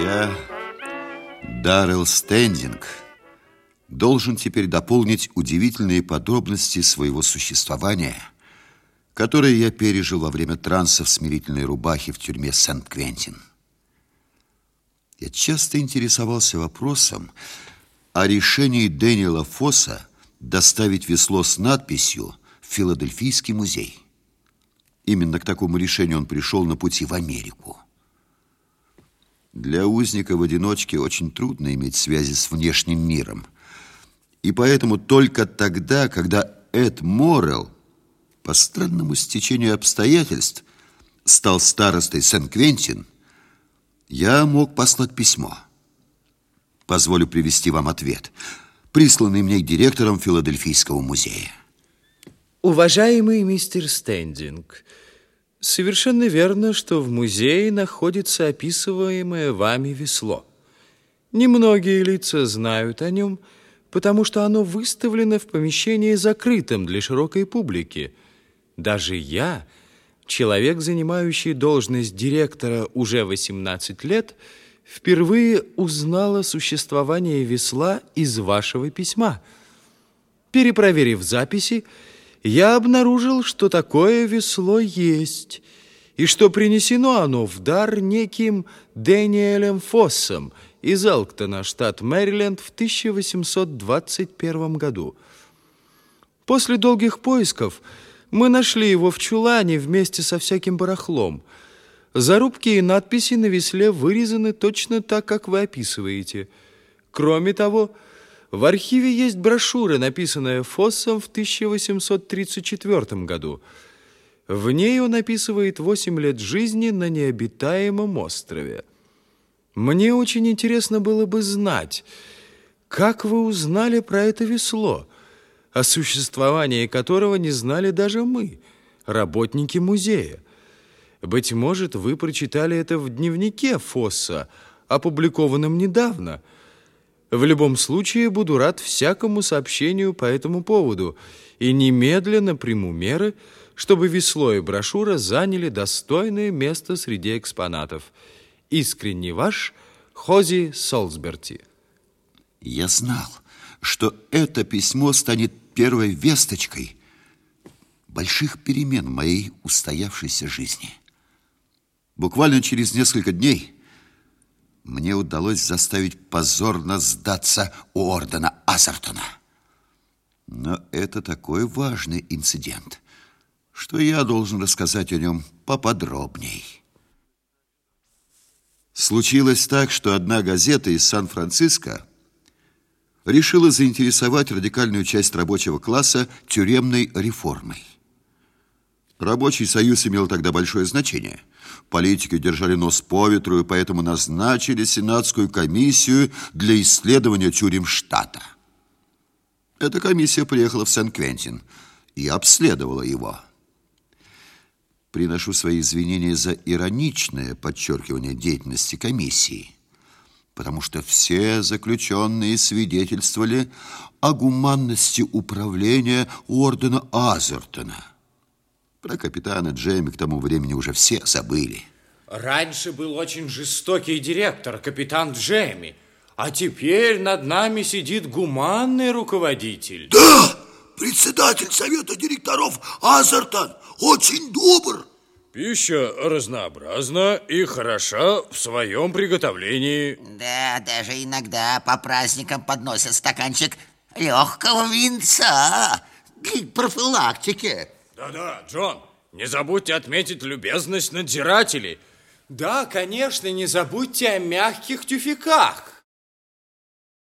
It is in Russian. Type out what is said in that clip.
Я, Даррелл Стендинг, должен теперь дополнить удивительные подробности своего существования, которые я пережил во время транса в смирительной рубахе в тюрьме Сент-Квентин. Я часто интересовался вопросом о решении Дэниела Фосса доставить весло с надписью в Филадельфийский музей. Именно к такому решению он пришел на пути в Америку. Для узника в одиночке очень трудно иметь связи с внешним миром. И поэтому только тогда, когда Эд Моррелл по странному стечению обстоятельств стал старостой Сен-Квентин, я мог послать письмо. Позволю привести вам ответ, присланный мне директором Филадельфийского музея. Уважаемый мистер Стендинг, Совершенно верно, что в музее находится описываемое вами весло. Немногие лица знают о нем, потому что оно выставлено в помещении закрытом для широкой публики. Даже я, человек, занимающий должность директора уже 18 лет, впервые узнал о существовании весла из вашего письма. Перепроверив записи, я обнаружил, что такое весло есть, и что принесено оно в дар неким Дэниелем Фоссом из Элктона, штат Мэриленд, в 1821 году. После долгих поисков мы нашли его в чулане вместе со всяким барахлом. Зарубки и надписи на весле вырезаны точно так, как вы описываете. Кроме того, в архиве есть брошюра, написанная Фоссом в 1834 году. В ней он описывает 8 лет жизни на необитаемом острове. Мне очень интересно было бы знать, как вы узнали про это весло, о существовании которого не знали даже мы, работники музея. Быть может, вы прочитали это в дневнике Фосса, опубликованном недавно – в любом случае буду рад всякому сообщению по этому поводу и немедленно приму меры, чтобы весло и брошюра заняли достойное место среди экспонатов. Искренне ваш Хози Солсберти. Я знал, что это письмо станет первой весточкой больших перемен в моей устоявшейся жизни. Буквально через несколько дней мне удалось заставить позорно сдаться у ордена Азертона. Но это такой важный инцидент, что я должен рассказать о нем поподробней. Случилось так, что одна газета из Сан-Франциско решила заинтересовать радикальную часть рабочего класса тюремной реформой. Рабочий союз имел тогда большое значение. Политики держали нос по ветру, и поэтому назначили Сенатскую комиссию для исследования тюрем штата. Эта комиссия приехала в Сен-Квентин и обследовала его. Приношу свои извинения за ироничное подчеркивание деятельности комиссии, потому что все заключенные свидетельствовали о гуманности управления ордена Азертона – про капитана Джейми к тому времени уже все забыли. Раньше был очень жестокий директор, капитан Джейми. А теперь над нами сидит гуманный руководитель. Да, председатель совета директоров Азертон очень добр. Пища разнообразна и хороша в своем приготовлении. Да, даже иногда по праздникам подносят стаканчик легкого винца для профилактики. Да-да, Джон, не забудьте отметить любезность надзирателей. Да, конечно, не забудьте о мягких тюфяках.